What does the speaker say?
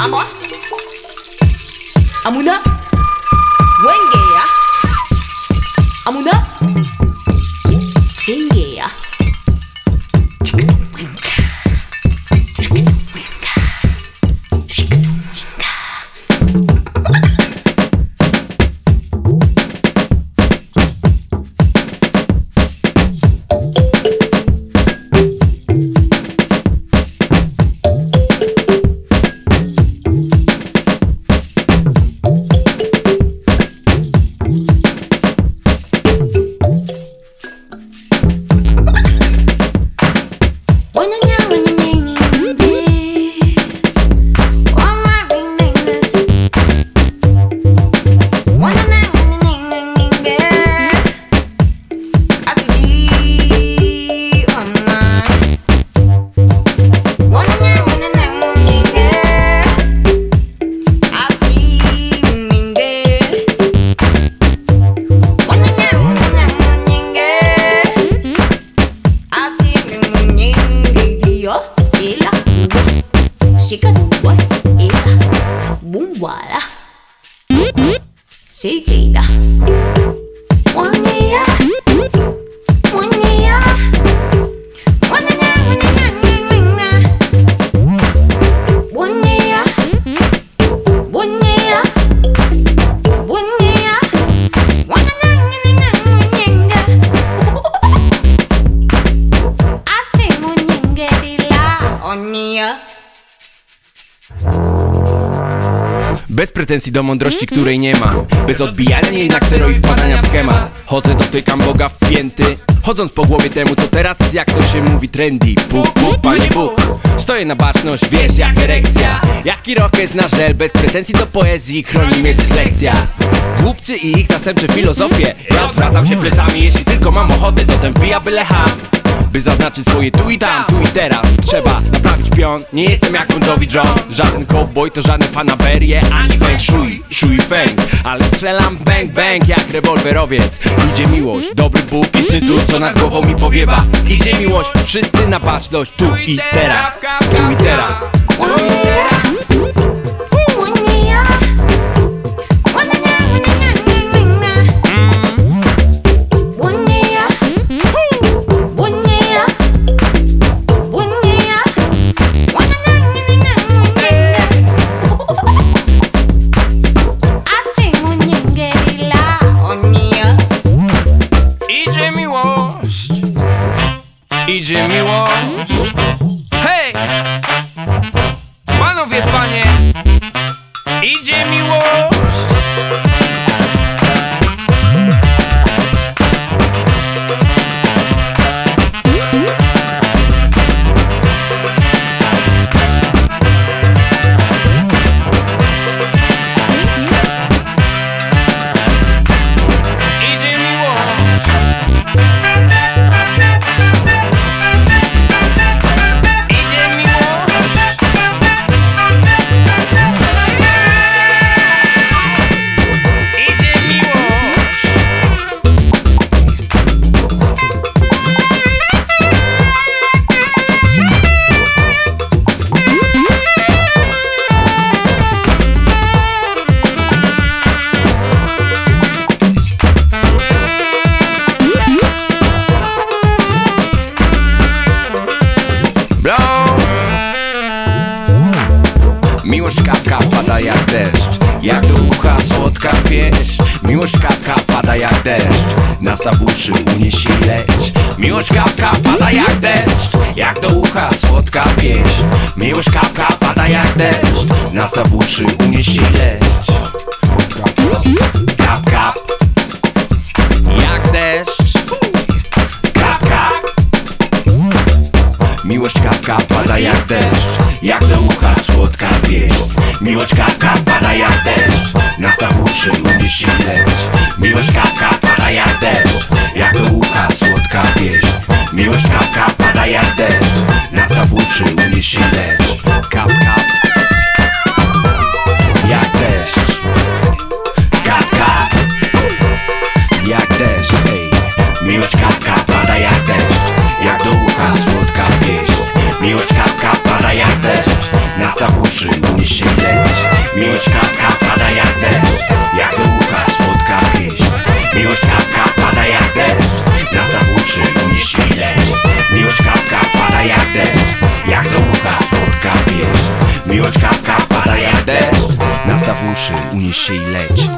Amor. Eh? Amuna. Wenge, ya. Amuna. she a doom boy, yeah. Boom voila, shake it. One yeah, one yeah. Bez pretensji do mądrości, której nie ma. Bez odbijania jej na ksero i wpadania w schemat. Chodzę, dotykam Boga wpięty Chodząc po głowie temu, co teraz jest, jak to się mówi, trendy. Puk, puk, panie Bóg. Stoję na baczność, wiesz, jak erekcja. Jaki rokes na żel, bez pretensji do poezji Chroni mnie dyslekcja. Głupcy i ich zastępcze filozofie. Ja odwracam się plecami, jeśli tylko mam ochotę Dotem wbija byle ham. By zaznaczyć swoje tu i tam, tu i teraz. Trzeba naprawić pion, nie jestem jak Bonjovi John Żaden cowboy to żadne fanaberie Ani feng shui, shui feng. Ale strzelam bang bang jak rewolwerowiec. Idzie miłość, dobry Bóg i cud co nad głową mi powiewa. Idzie miłość, wszyscy na baczność Tu i teraz. Tu i teraz, tu i teraz. Idzie miłość Hej! Panowie, panie Idzie miłość Jak do ucha słodka pieśń. Miłość kapka pada jak deszcz Nastaw uszy, unieś i leć. Miłość kapka pada jak deszcz Jak do ucha słodka pieśń. Miłość kapka pada jak deszcz Nastaw uszy, unieś i leć. Kap, kap Jak deszcz. Kap, kap Miłość kapka pada jak deszcz Jak do ucha słodka pieśń Miłość kapka pada jak deszcz Nastaw uszy, unieś i leć Miłość kapka pada jak deszcz Jak ucha słodka pieśń Miłość kapka pada jak deszcz Nastaw uszy, unieś i leć Kasa burzy, umie się leć. Miłość kapka pada jak deszcz. Jak do ucha słodka pieśń. Miłość kapka pada jak deszcz. Nas na burzy, umie się leć. Miłość kapka pada jak deszcz. Jak do ucha słodka pieśń. Miłość kapka pada jak deszcz. Nastaw uszy, unieś się i leć.